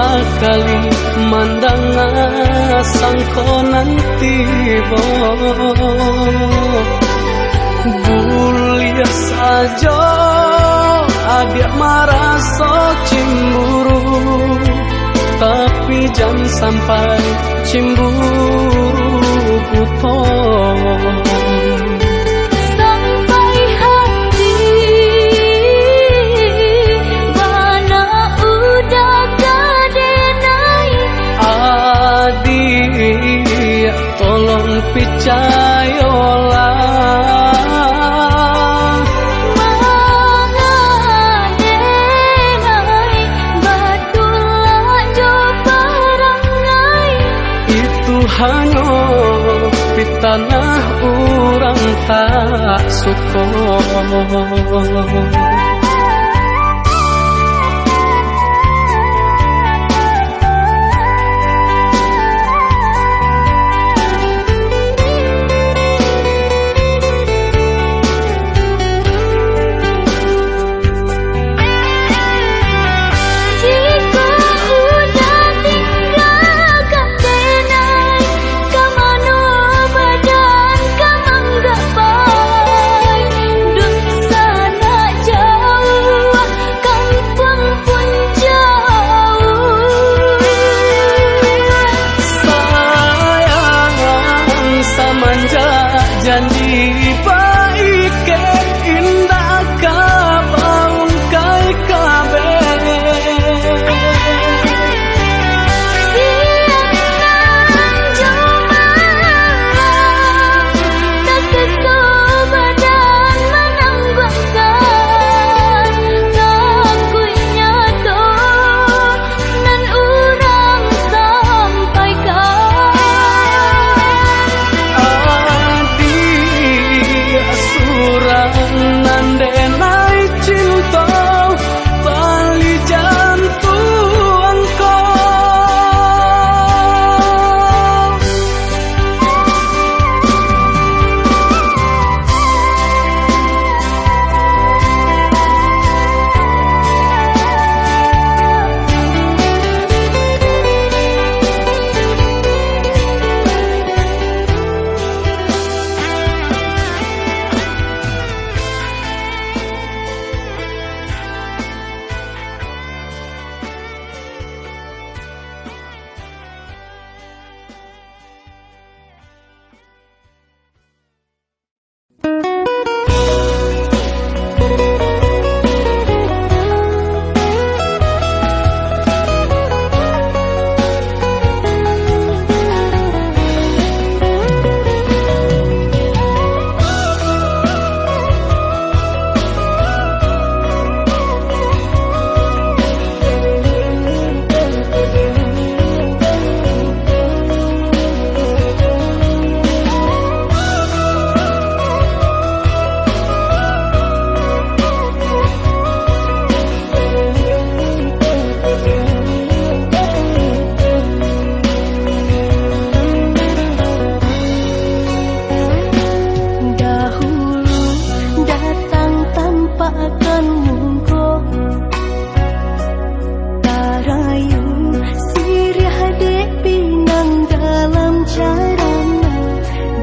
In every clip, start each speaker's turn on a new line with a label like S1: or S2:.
S1: sekali mandang sangko nanti bo. Bulia saja adik marah so cemburu tapi jangan sampai cemburu butuh orang tak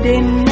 S2: đến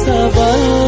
S2: sabah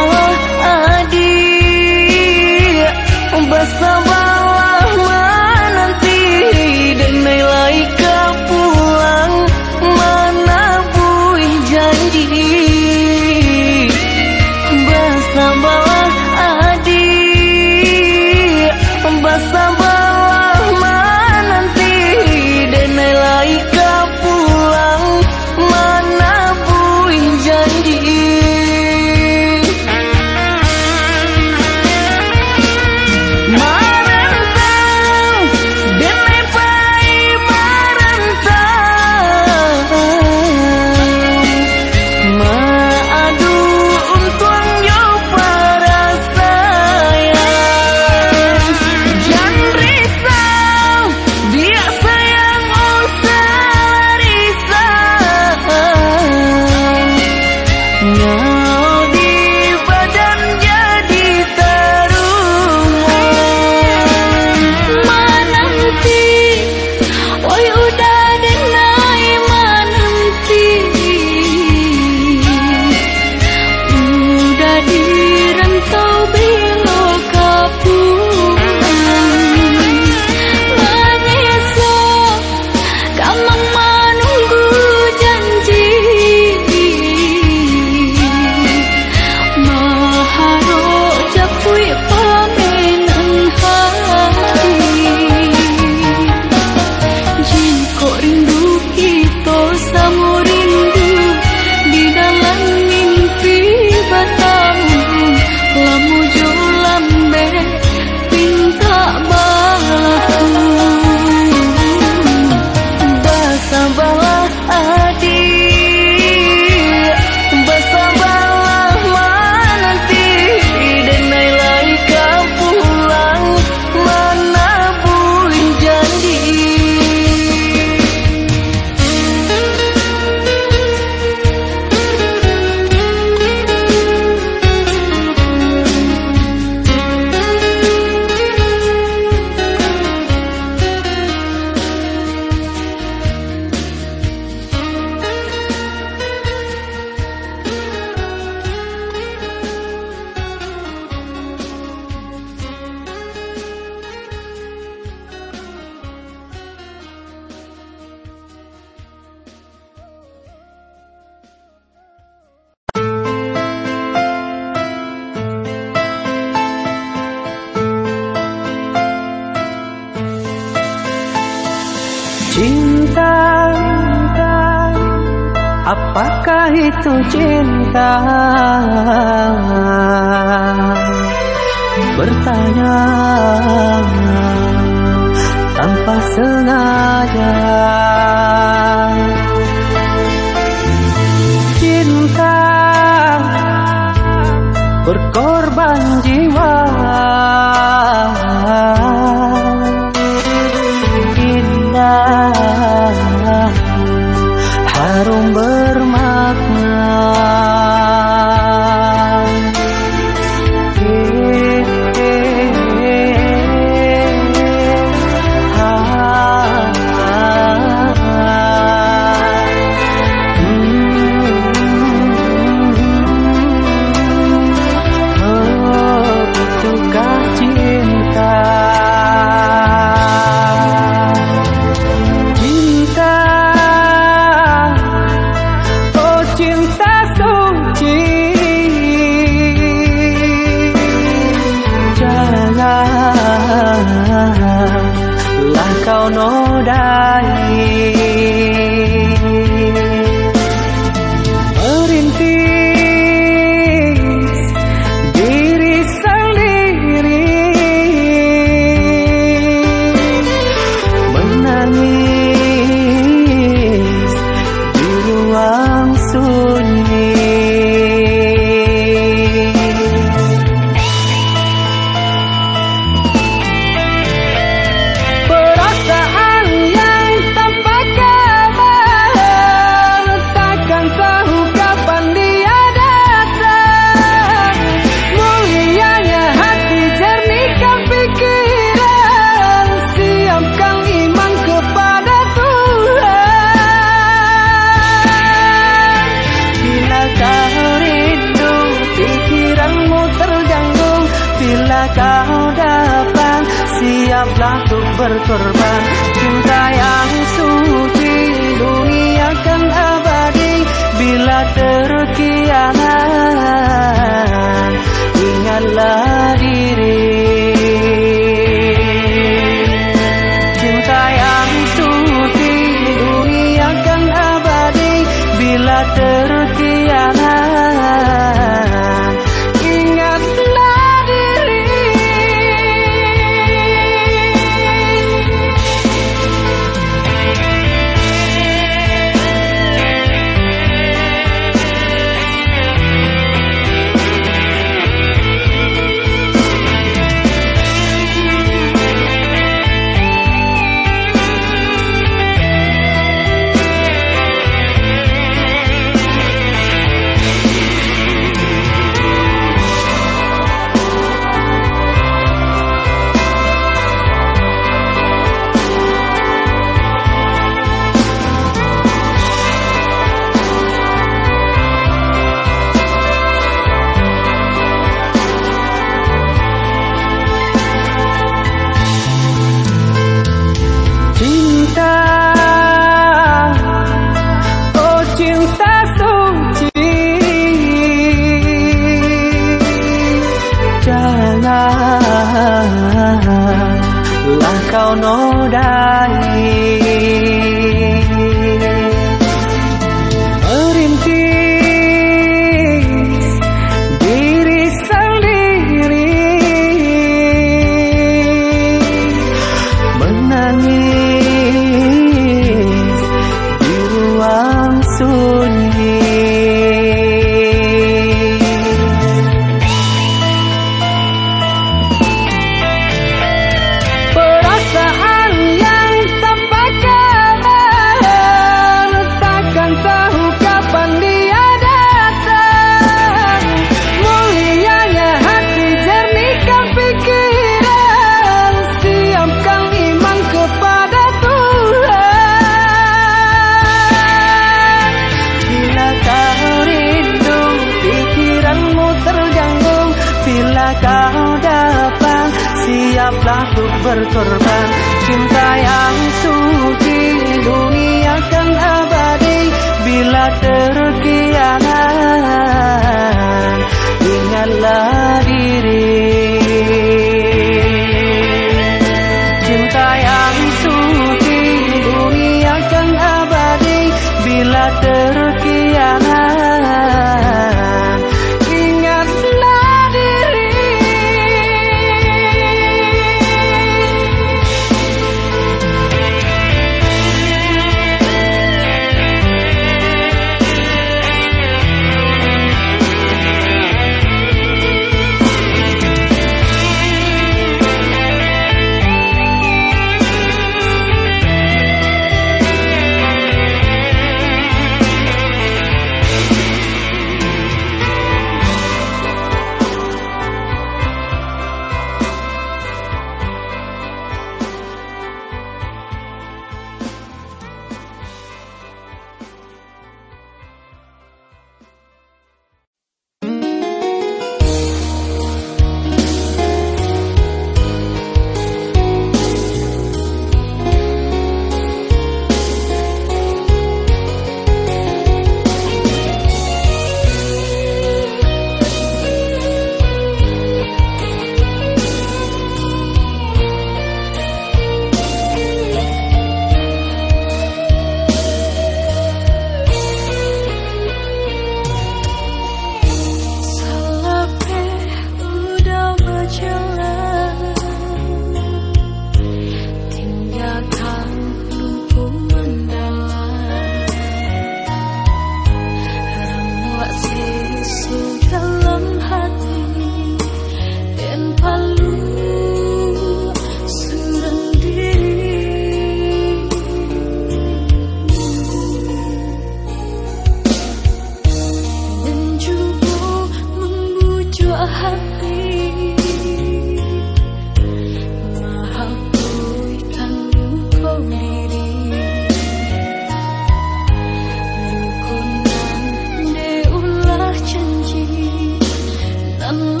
S2: tâm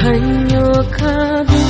S2: hanya kamu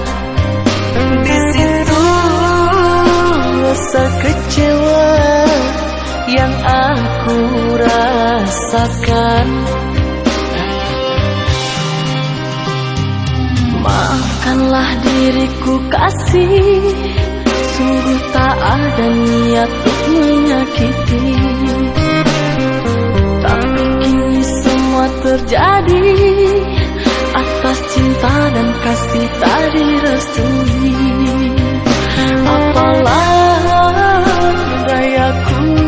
S3: rasa kecewa yang aku rasakan. Maafkanlah diriku kasih Sungguh tak ada niat untuk menyakiti. Tapi kini semua terjadi Atas cinta dan kasih tak restui. Apalah aku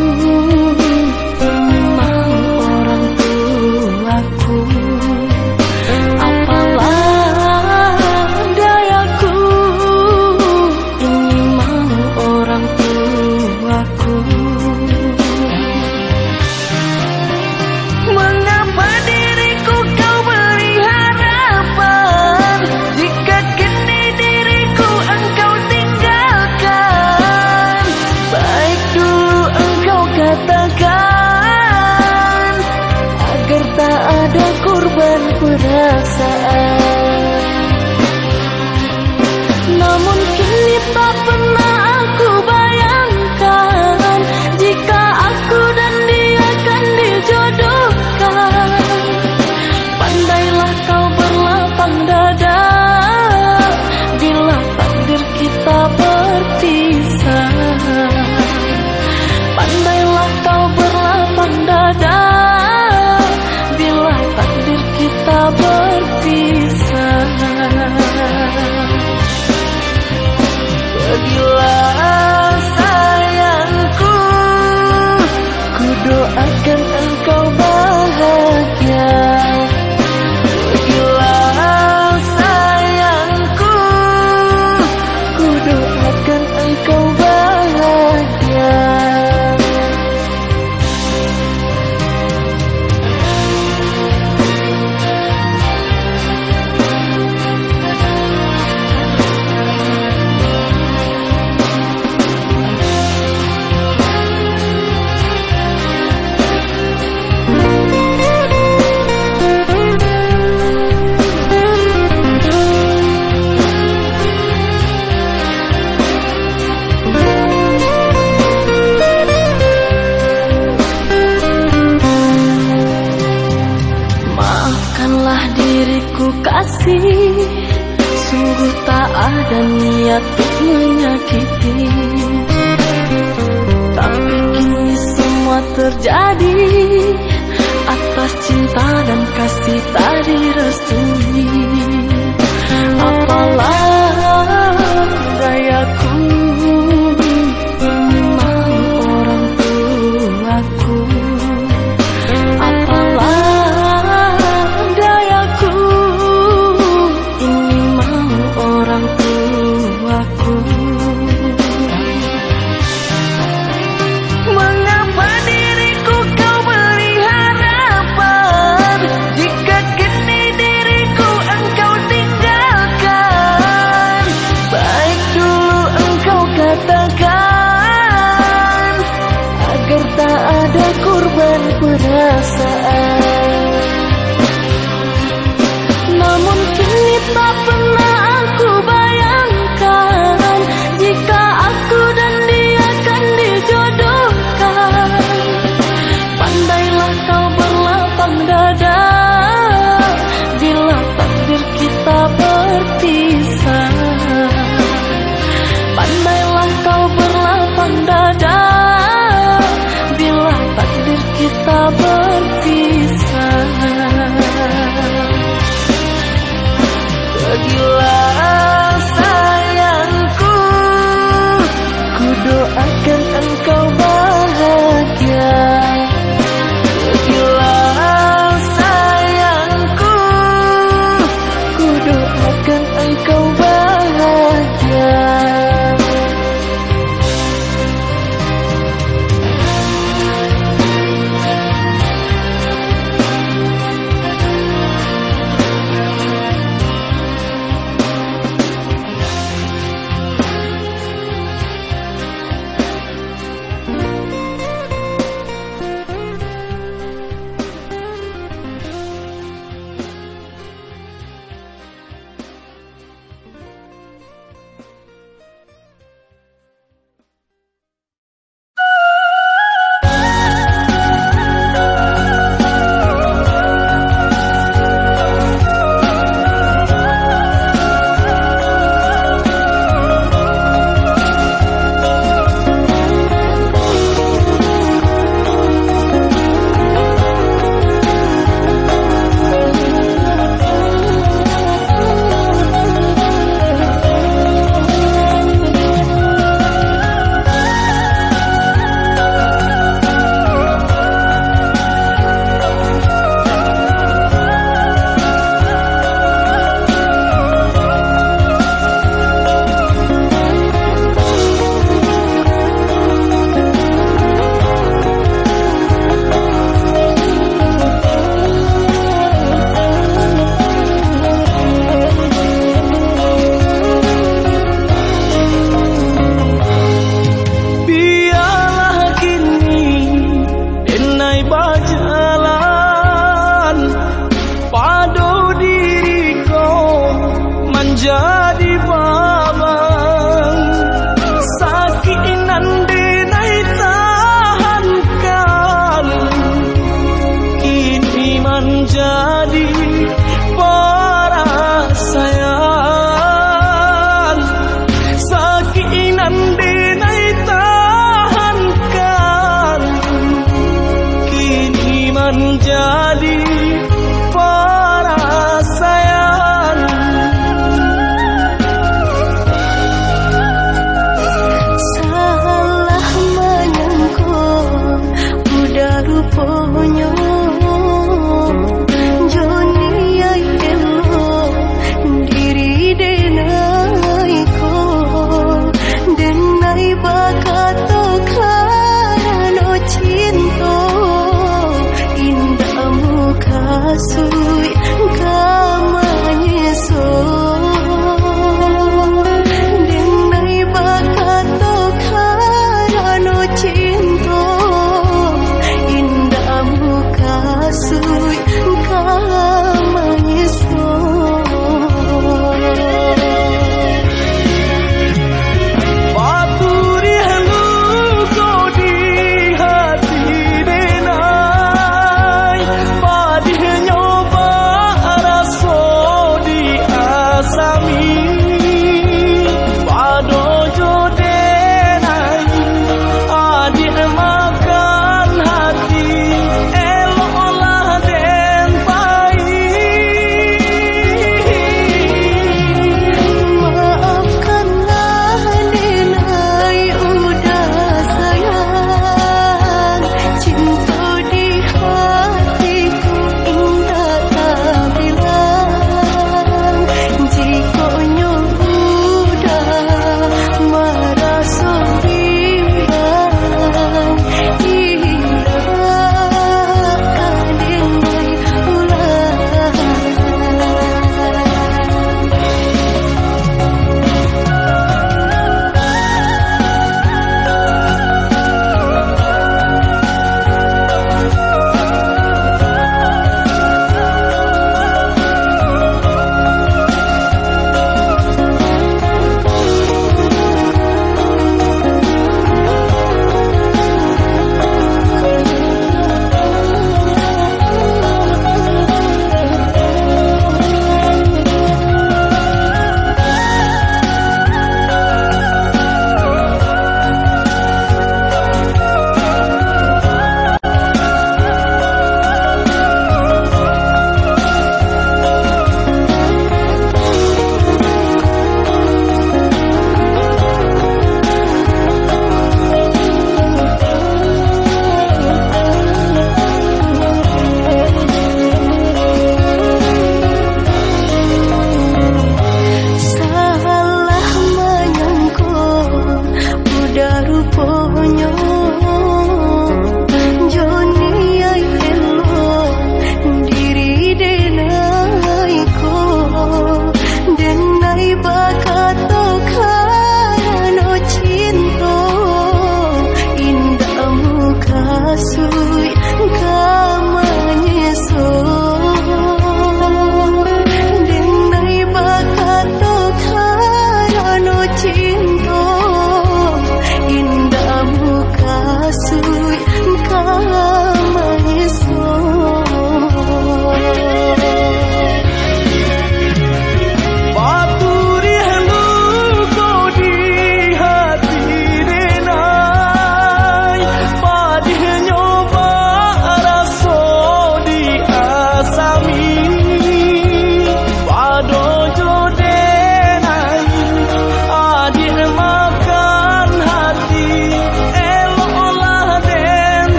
S3: kasih tadi restui. Apalah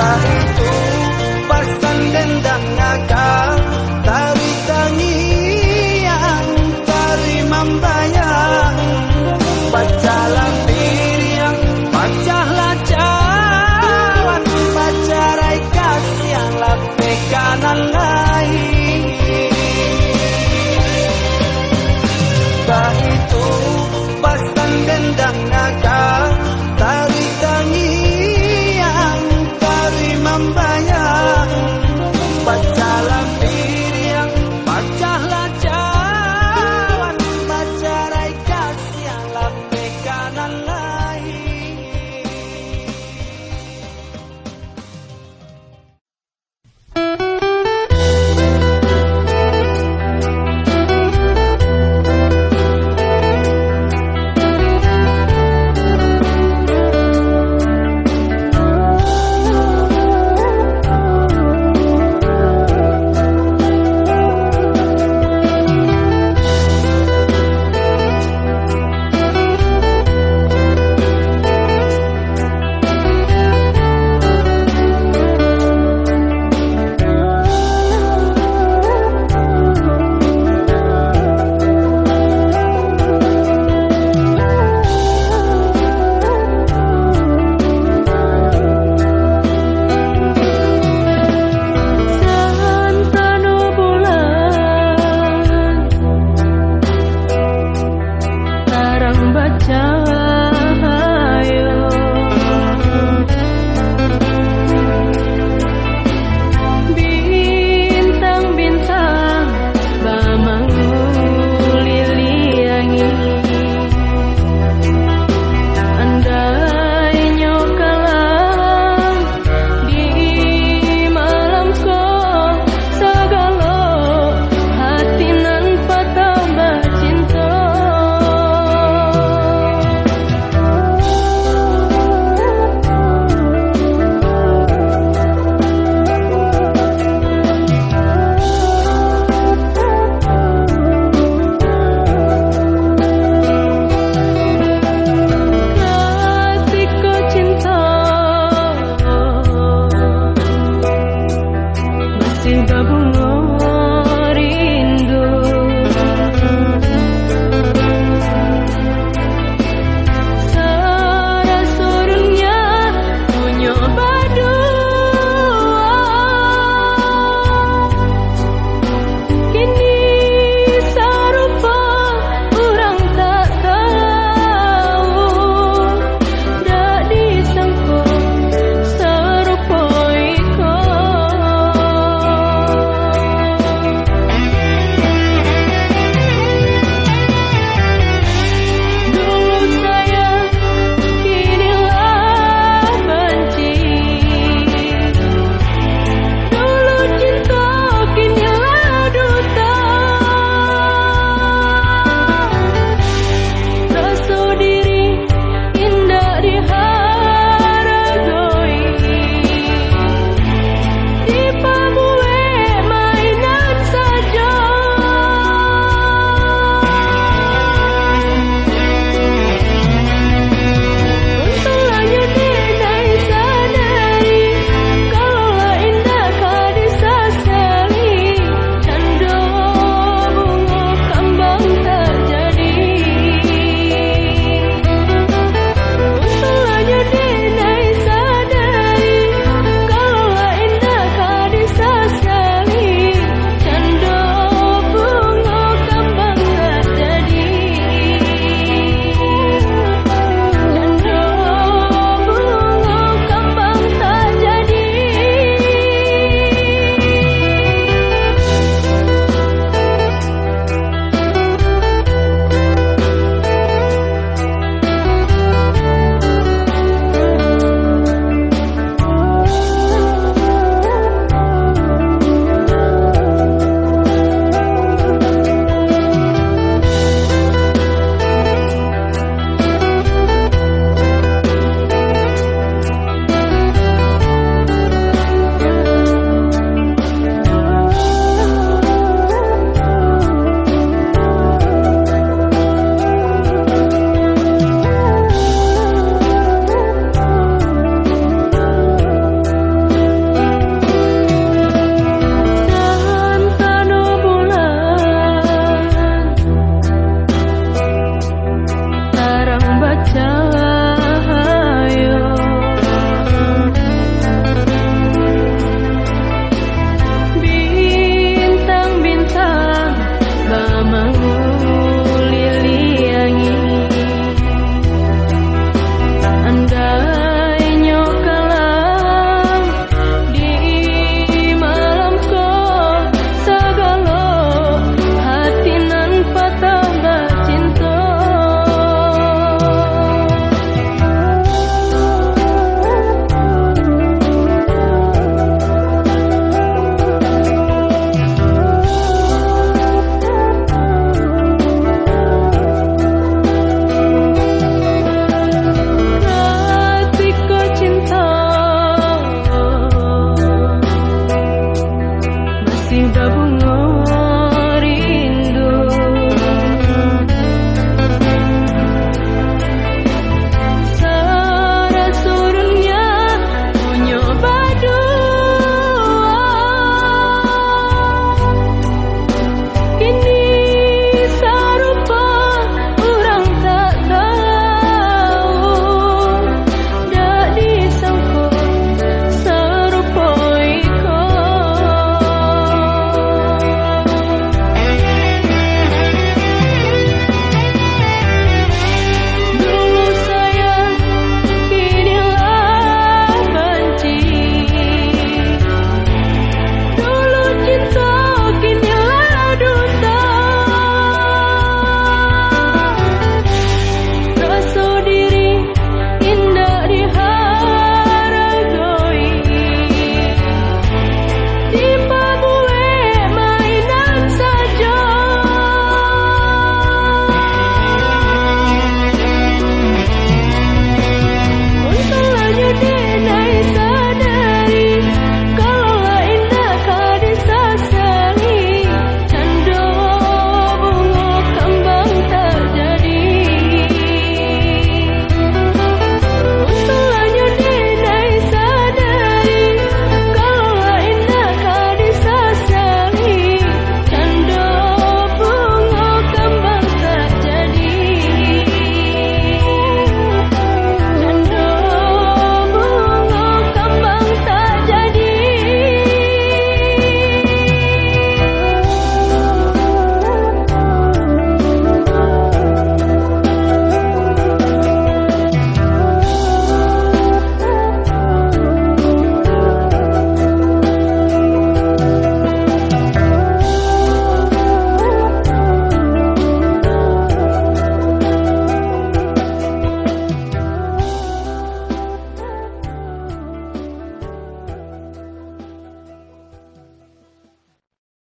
S3: Baik
S4: itu